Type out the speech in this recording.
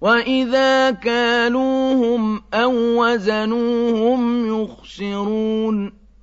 وإذا كالوهم أو وزنوهم يخسرون